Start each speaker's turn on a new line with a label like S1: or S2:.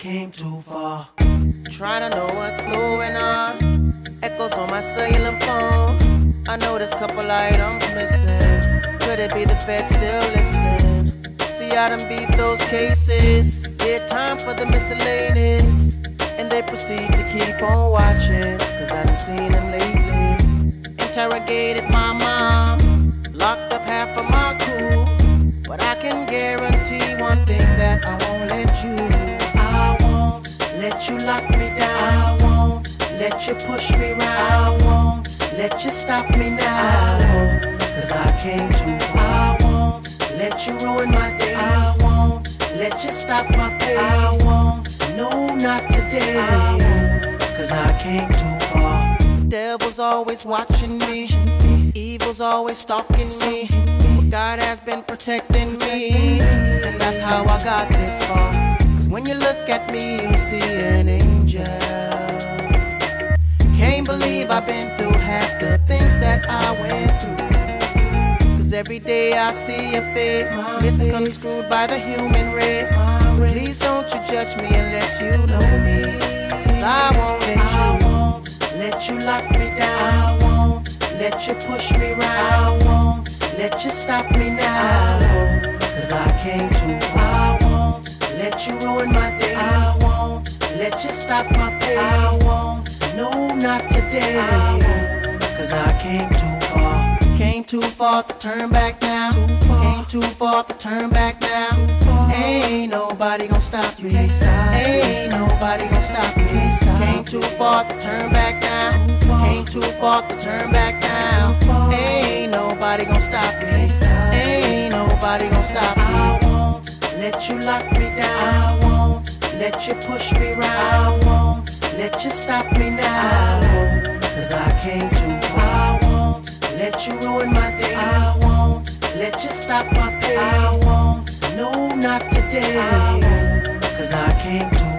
S1: Came too far. Trying to know what's going on. Echoes on my cellular phone. I know there's couple items missing. Could it be the Fed still listening? See, I done beat those cases. Did time for the miscellaneous. And they proceed to keep on watching. Cause I done seen them lately. Interrogated my mom. Locked up half of my crew. But I can guarantee one thing that I won't let you. Let you lock me down. I won't let you push me round. I won't let you stop me now. I won't, Cause I came too far. I won't let you ruin my day. I won't let you stop my pain. I won't, no, not today. I won't, Cause I came too far. The devil's always watching me. Evil's always stalking me. God has been protecting me. And that's how I got this far. Cause when you look at me, see an angel. Can't believe I've been through half the things that I went through. Cause every day I see a face, misconstrued by the human race. So please don't you judge me unless you know me. Cause I won't let you, I won't let you lock me down. I won't let you push me round. I won't let you stop me now. I won't, Cause I came too far. I won't let you ruin my day. I stop my pain. I won't, no, not today. I won't, Cause I came too far. Came too far to turn back now. Came too far to turn back now. Ain't nobody gonna stop me. Ain't nobody gonna stop me. Came too far to turn back now. Came too far to turn back now. Ain't nobody gonna stop me. Ain't nobody gonna stop me. I won't let you lock me down. Let you push me round. I won't let you stop me now. I won't, Cause I came too far. I won't let you ruin my day. I won't let you stop my pain. I won't, no, not today. I won't, Cause I came too